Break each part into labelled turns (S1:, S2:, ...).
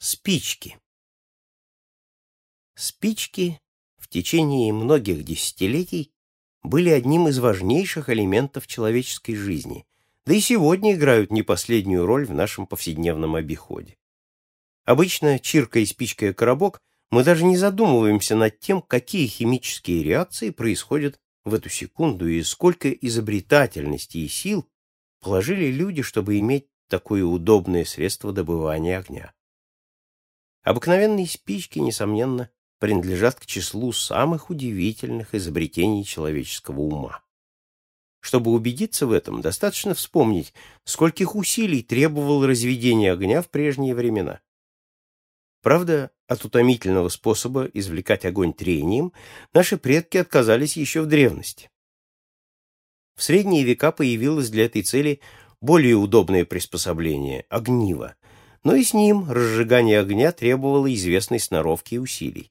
S1: Спички. Спички в течение многих десятилетий были одним из важнейших элементов человеческой жизни, да и сегодня играют не последнюю роль в нашем повседневном обиходе. Обычно, чиркая спичкой коробок, мы даже не задумываемся над тем, какие химические реакции происходят в эту секунду и сколько изобретательности и сил положили люди, чтобы иметь такое удобное средство добывания огня. Обыкновенные спички, несомненно, принадлежат к числу самых удивительных изобретений человеческого ума. Чтобы убедиться в этом, достаточно вспомнить, скольких усилий требовало разведение огня в прежние времена. Правда, от утомительного способа извлекать огонь трением наши предки отказались еще в древности. В средние века появилось для этой цели более удобное приспособление – огниво, но и с ним разжигание огня требовало известной сноровки и усилий.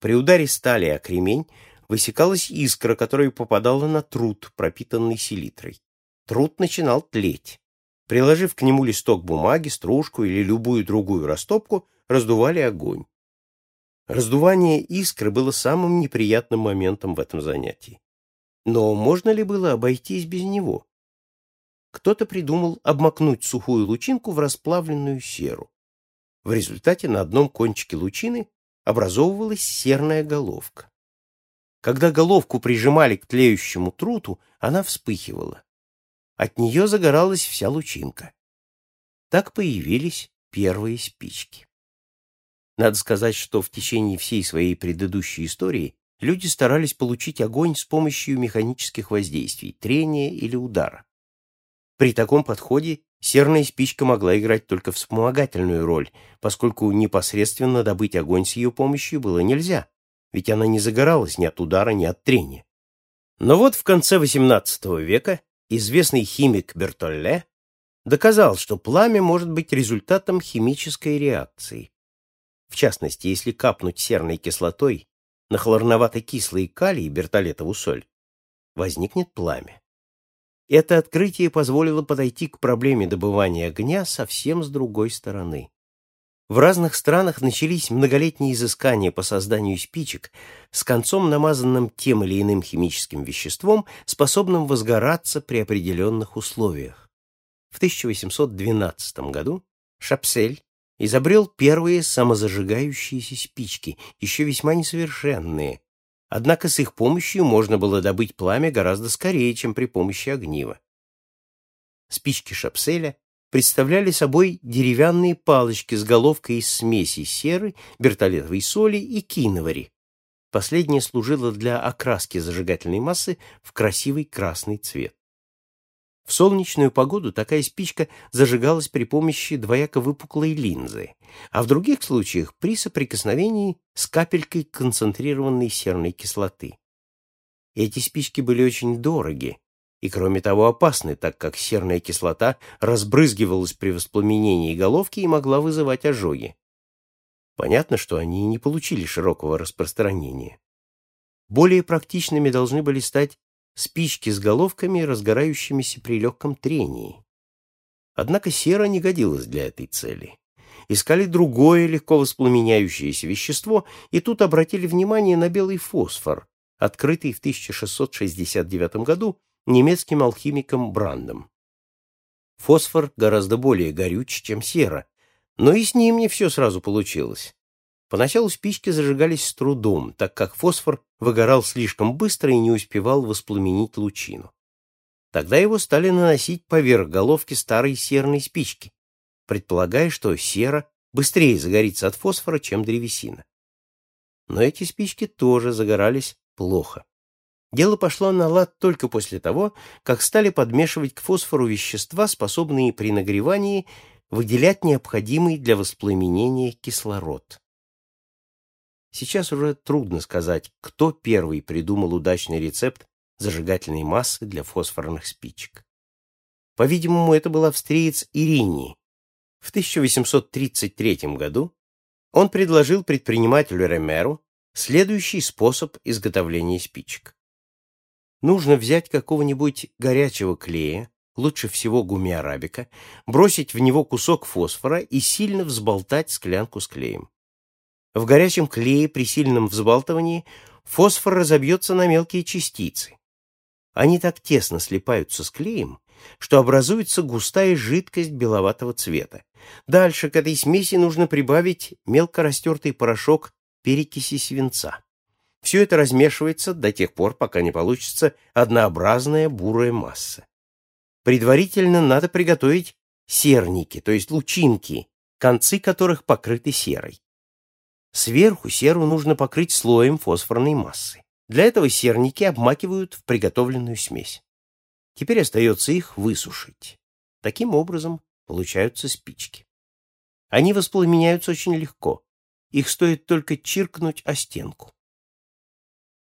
S1: При ударе стали о кремень высекалась искра, которая попадала на труд, пропитанный селитрой. Труд начинал тлеть. Приложив к нему листок бумаги, стружку или любую другую растопку, раздували огонь. Раздувание искры было самым неприятным моментом в этом занятии. Но можно ли было обойтись без него? Кто-то придумал обмакнуть сухую лучинку в расплавленную серу. В результате на одном кончике лучины образовывалась серная головка. Когда головку прижимали к тлеющему труту, она вспыхивала. От нее загоралась вся лучинка. Так появились первые спички. Надо сказать, что в течение всей своей предыдущей истории люди старались получить огонь с помощью механических воздействий, трения или удара. При таком подходе серная спичка могла играть только вспомогательную роль, поскольку непосредственно добыть огонь с ее помощью было нельзя, ведь она не загоралась ни от удара, ни от трения. Но вот в конце XVIII века известный химик Бертолле доказал, что пламя может быть результатом химической реакции. В частности, если капнуть серной кислотой на хлорновато-кислый калий бертолетову соль, возникнет пламя. Это открытие позволило подойти к проблеме добывания огня совсем с другой стороны. В разных странах начались многолетние изыскания по созданию спичек с концом, намазанным тем или иным химическим веществом, способным возгораться при определенных условиях. В 1812 году Шапсель изобрел первые самозажигающиеся спички, еще весьма несовершенные, Однако с их помощью можно было добыть пламя гораздо скорее, чем при помощи огнива. Спички шапселя представляли собой деревянные палочки с головкой из смеси серы, бертолетовой соли и киновари. Последняя служила для окраски зажигательной массы в красивый красный цвет. В солнечную погоду такая спичка зажигалась при помощи двояко выпуклой линзы, а в других случаях при соприкосновении с капелькой концентрированной серной кислоты. Эти спички были очень дороги и, кроме того, опасны, так как серная кислота разбрызгивалась при воспламенении головки и могла вызывать ожоги. Понятно, что они не получили широкого распространения. Более практичными должны были стать спички с головками, разгорающимися при легком трении. Однако сера не годилась для этой цели. Искали другое легко воспламеняющееся вещество, и тут обратили внимание на белый фосфор, открытый в 1669 году немецким алхимиком Брандом. Фосфор гораздо более горюч, чем сера, но и с ним не все сразу получилось. Поначалу спички зажигались с трудом, так как фосфор выгорал слишком быстро и не успевал воспламенить лучину. Тогда его стали наносить поверх головки старой серной спички, предполагая, что сера быстрее загорится от фосфора, чем древесина. Но эти спички тоже загорались плохо. Дело пошло на лад только после того, как стали подмешивать к фосфору вещества, способные при нагревании выделять необходимый для воспламенения кислород. Сейчас уже трудно сказать, кто первый придумал удачный рецепт зажигательной массы для фосфорных спичек. По-видимому, это был австриец Ирини. В 1833 году он предложил предпринимателю Ремеру следующий способ изготовления спичек. Нужно взять какого-нибудь горячего клея, лучше всего гумиарабика, бросить в него кусок фосфора и сильно взболтать склянку с клеем. В горячем клее при сильном взбалтывании фосфор разобьется на мелкие частицы. Они так тесно слипаются с клеем, что образуется густая жидкость беловатого цвета. Дальше к этой смеси нужно прибавить мелко растертый порошок перекиси свинца. Все это размешивается до тех пор, пока не получится однообразная бурая масса. Предварительно надо приготовить серники, то есть лучинки, концы которых покрыты серой. Сверху серу нужно покрыть слоем фосфорной массы. Для этого серники обмакивают в приготовленную смесь. Теперь остается их высушить. Таким образом получаются спички. Они воспламеняются очень легко. Их стоит только чиркнуть о стенку.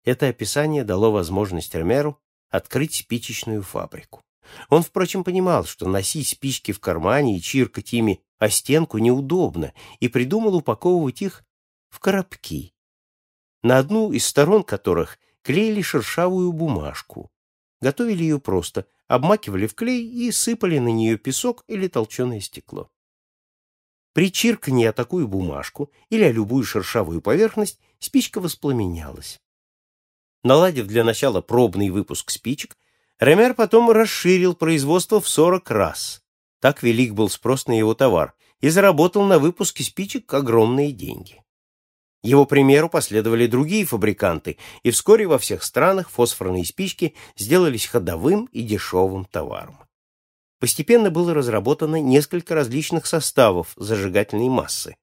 S1: Это описание дало возможность Ромеру открыть спичечную фабрику. Он, впрочем, понимал, что носить спички в кармане и чиркать ими о стенку неудобно, и придумал упаковывать их в коробки, на одну из сторон которых клеили шершавую бумажку, Готовили ее просто, обмакивали в клей и сыпали на нее песок или толченое стекло. При чиркании о такую бумажку или о любую шершавую поверхность спичка воспламенялась. Наладив для начала пробный выпуск спичек, Ремер потом расширил производство в 40 раз. Так велик был спрос на его товар и заработал на выпуске спичек огромные деньги. Его примеру последовали другие фабриканты, и вскоре во всех странах фосфорные спички сделались ходовым и дешевым товаром. Постепенно было разработано несколько различных составов зажигательной массы.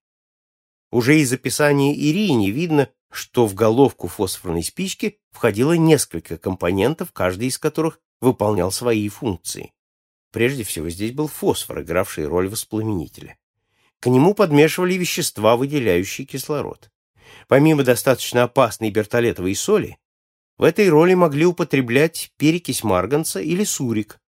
S1: Уже из описания Ирини видно, что в головку фосфорной спички входило несколько компонентов, каждый из которых выполнял свои функции. Прежде всего здесь был фосфор, игравший роль воспламенителя. К нему подмешивали вещества, выделяющие кислород. Помимо достаточно опасной бертолетовой соли, в этой роли могли употреблять перекись марганца или сурик,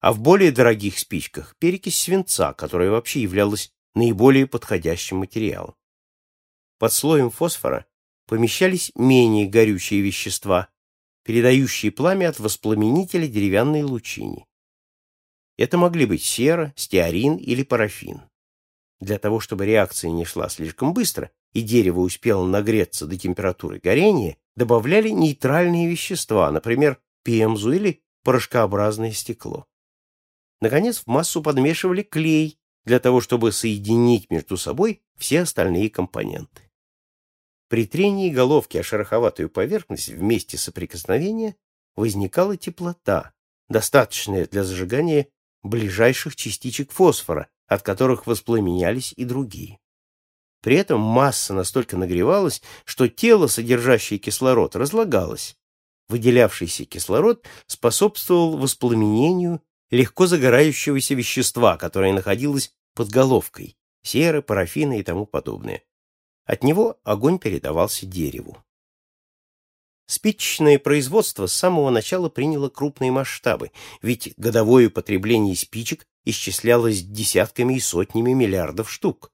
S1: а в более дорогих спичках перекись свинца, которая вообще являлась наиболее подходящим материалом. Под слоем фосфора помещались менее горючие вещества, передающие пламя от воспламенителя деревянной лучине. Это могли быть сера, стеарин или парафин. Для того, чтобы реакция не шла слишком быстро, и дерево успело нагреться до температуры горения, добавляли нейтральные вещества, например, пемзу или порошкообразное стекло. Наконец, в массу подмешивали клей для того, чтобы соединить между собой все остальные компоненты. При трении головки о шероховатую поверхность в месте соприкосновения возникала теплота, достаточная для зажигания ближайших частичек фосфора, от которых воспламенялись и другие. При этом масса настолько нагревалась, что тело, содержащее кислород, разлагалось. Выделявшийся кислород способствовал воспламенению легко загорающегося вещества, которое находилось под головкой, серы, парафины и тому подобное. От него огонь передавался дереву. Спичечное производство с самого начала приняло крупные масштабы, ведь годовое потребление спичек исчислялось десятками и сотнями миллиардов штук.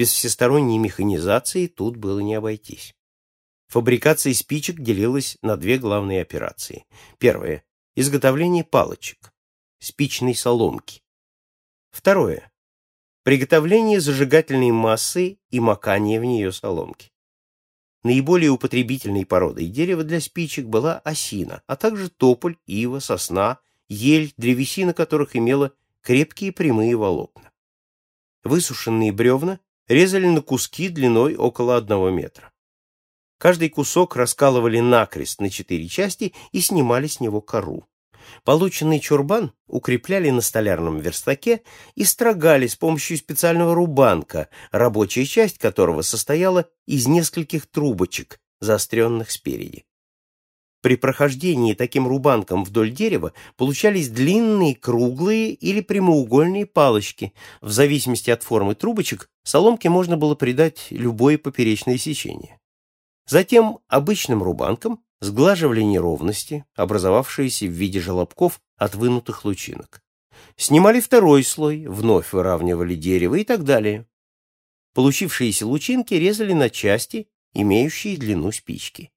S1: Без всесторонней механизации тут было не обойтись. Фабрикация спичек делилась на две главные операции. Первое – изготовление палочек, спичной соломки. Второе – приготовление зажигательной массы и макание в нее соломки. Наиболее употребительной породой дерева для спичек была осина, а также тополь, ива, сосна, ель, древесина которых имела крепкие прямые волокна. Высушенные бревна резали на куски длиной около одного метра. Каждый кусок раскалывали накрест на четыре части и снимали с него кору. Полученный чурбан укрепляли на столярном верстаке и строгали с помощью специального рубанка, рабочая часть которого состояла из нескольких трубочек, заостренных спереди. При прохождении таким рубанком вдоль дерева получались длинные, круглые или прямоугольные палочки. В зависимости от формы трубочек соломке можно было придать любое поперечное сечение. Затем обычным рубанком сглаживали неровности, образовавшиеся в виде желобков от вынутых лучинок. Снимали второй слой, вновь выравнивали дерево и так далее. Получившиеся лучинки резали на части, имеющие длину спички.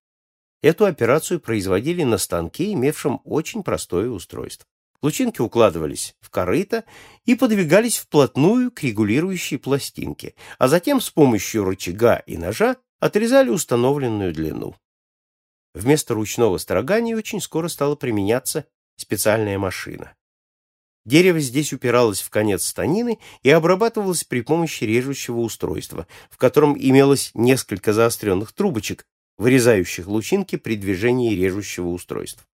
S1: Эту операцию производили на станке, имевшем очень простое устройство. Лучинки укладывались в корыто и подвигались вплотную к регулирующей пластинке, а затем с помощью рычага и ножа отрезали установленную длину. Вместо ручного строгания очень скоро стала применяться специальная машина. Дерево здесь упиралось в конец станины и обрабатывалось при помощи режущего устройства, в котором имелось несколько заостренных трубочек, вырезающих лучинки при движении режущего устройства.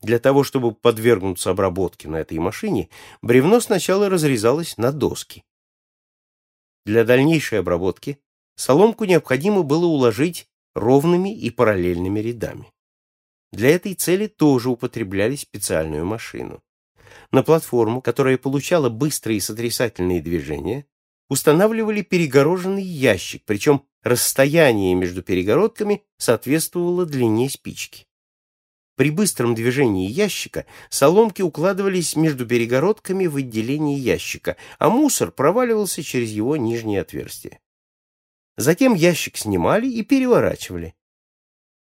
S1: Для того, чтобы подвергнуться обработке на этой машине, бревно сначала разрезалось на доски. Для дальнейшей обработки соломку необходимо было уложить ровными и параллельными рядами. Для этой цели тоже употребляли специальную машину. На платформу, которая получала быстрые сотрясательные движения, устанавливали перегороженный ящик, причем расстояние между перегородками соответствовало длине спички. При быстром движении ящика соломки укладывались между перегородками в отделении ящика, а мусор проваливался через его нижнее отверстие. Затем ящик снимали и переворачивали.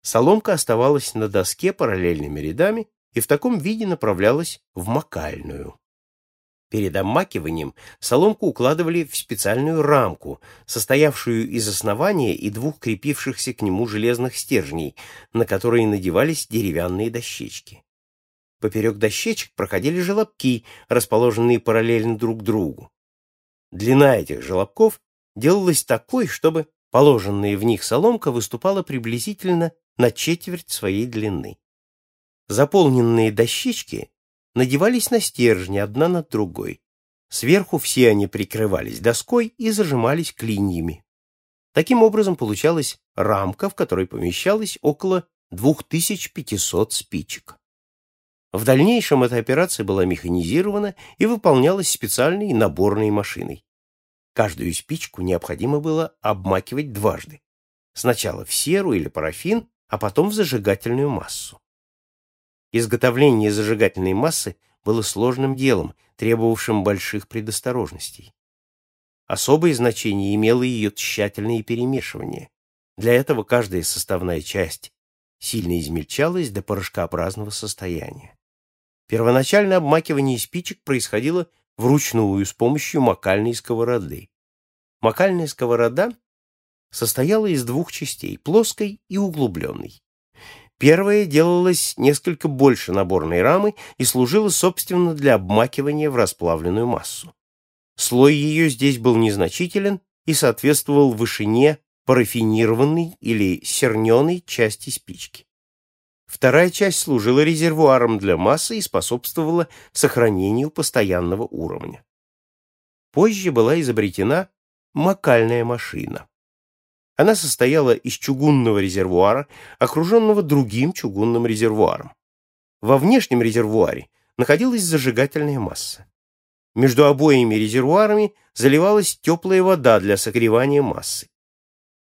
S1: Соломка оставалась на доске параллельными рядами и в таком виде направлялась в макальную. Перед обмакиванием соломку укладывали в специальную рамку, состоявшую из основания и двух крепившихся к нему железных стержней, на которые надевались деревянные дощечки. Поперек дощечек проходили желобки, расположенные параллельно друг другу. Длина этих желобков делалась такой, чтобы положенная в них соломка выступала приблизительно на четверть своей длины. Заполненные дощечки надевались на стержни одна над другой. Сверху все они прикрывались доской и зажимались клиньями. Таким образом получалась рамка, в которой помещалось около 2500 спичек. В дальнейшем эта операция была механизирована и выполнялась специальной наборной машиной. Каждую спичку необходимо было обмакивать дважды. Сначала в серу или парафин, а потом в зажигательную массу. Изготовление зажигательной массы было сложным делом, требовавшим больших предосторожностей. Особое значение имело ее тщательное перемешивание. Для этого каждая составная часть сильно измельчалась до порошкообразного состояния. Первоначальное обмакивание спичек происходило вручную с помощью макальной сковороды. Макальная сковорода состояла из двух частей, плоской и углубленной. Первая делалась несколько больше наборной рамы и служила, собственно, для обмакивания в расплавленную массу. Слой ее здесь был незначителен и соответствовал вышине парафинированной или серненой части спички. Вторая часть служила резервуаром для массы и способствовала сохранению постоянного уровня. Позже была изобретена макальная машина. Она состояла из чугунного резервуара, окруженного другим чугунным резервуаром. Во внешнем резервуаре находилась зажигательная масса. Между обоими резервуарами заливалась теплая вода для согревания массы.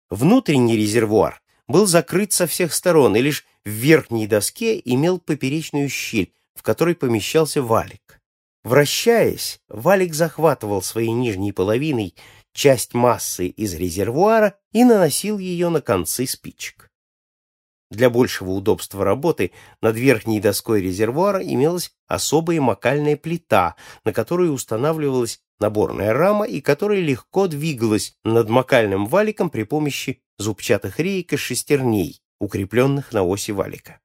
S1: Внутренний резервуар был закрыт со всех сторон и лишь в верхней доске имел поперечную щель, в которой помещался валик. Вращаясь, валик захватывал своей нижней половиной часть массы из резервуара и наносил ее на концы спичек. Для большего удобства работы над верхней доской резервуара имелась особая макальная плита, на которую устанавливалась наборная рама и которая легко двигалась над макальным валиком при помощи зубчатых реек и шестерней, укрепленных на оси валика.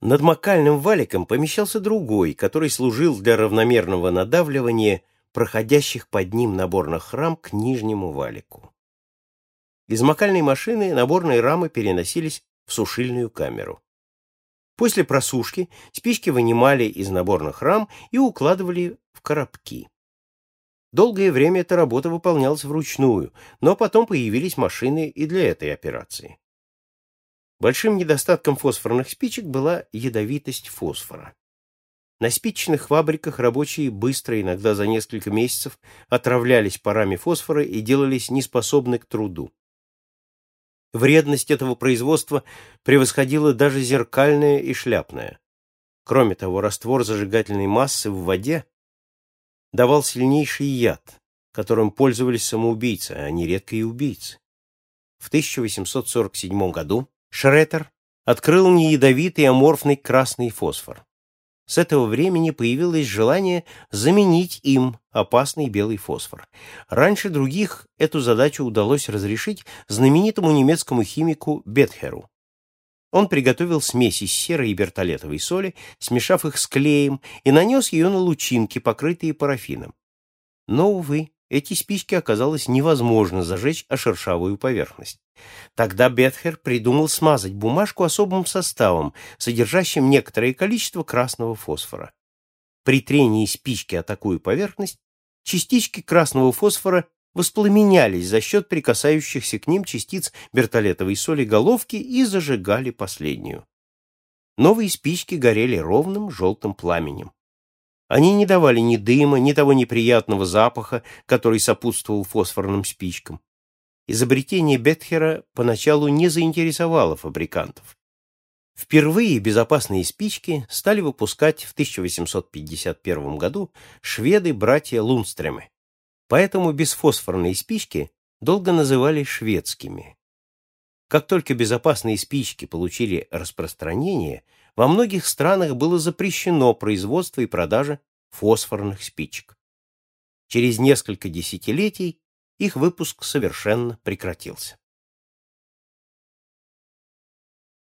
S1: Над макальным валиком помещался другой, который служил для равномерного надавливания проходящих под ним наборных рам к нижнему валику. Из макальной машины наборные рамы переносились в сушильную камеру. После просушки спички вынимали из наборных рам и укладывали в коробки. Долгое время эта работа выполнялась вручную, но потом появились машины и для этой операции. Большим недостатком фосфорных спичек была ядовитость фосфора. На спичечных фабриках рабочие быстро, иногда за несколько месяцев, отравлялись парами фосфора и делались неспособны к труду. Вредность этого производства превосходила даже зеркальное и шляпное. Кроме того, раствор зажигательной массы в воде давал сильнейший яд, которым пользовались самоубийцы, а нередко и убийцы. В 1847 году Шреттер открыл неядовитый аморфный красный фосфор. С этого времени появилось желание заменить им опасный белый фосфор. Раньше других эту задачу удалось разрешить знаменитому немецкому химику Бетхеру. Он приготовил смесь из серой и бертолетовой соли, смешав их с клеем, и нанес ее на лучинки, покрытые парафином. Но, увы, эти спички оказалось невозможно зажечь о шершавую поверхность. Тогда Бетхер придумал смазать бумажку особым составом, содержащим некоторое количество красного фосфора. При трении спички о такую поверхность частички красного фосфора воспламенялись за счет прикасающихся к ним частиц бертолетовой соли головки и зажигали последнюю. Новые спички горели ровным желтым пламенем. Они не давали ни дыма, ни того неприятного запаха, который сопутствовал фосфорным спичкам. Изобретение Бетхера поначалу не заинтересовало фабрикантов. Впервые безопасные спички стали выпускать в 1851 году шведы-братья Лунстремы. Поэтому бесфосфорные спички долго называли шведскими. Как только безопасные спички получили распространение, во многих странах было запрещено производство и продажа фосфорных спичек. Через несколько десятилетий их выпуск совершенно прекратился.